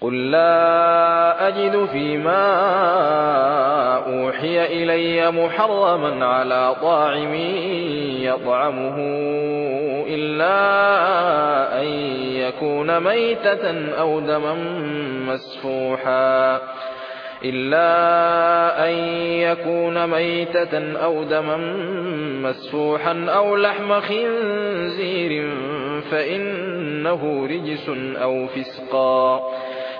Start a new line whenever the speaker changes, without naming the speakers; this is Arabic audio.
قل لا أجد فيما أوحي إلي محرما على طاعم يطعمه إلا أن يكون ميتة أو دما مسفوحا إلا أن يكون ميتة أو دما مسفوحا أو لحم خنزير فإنه رجس أو فسقا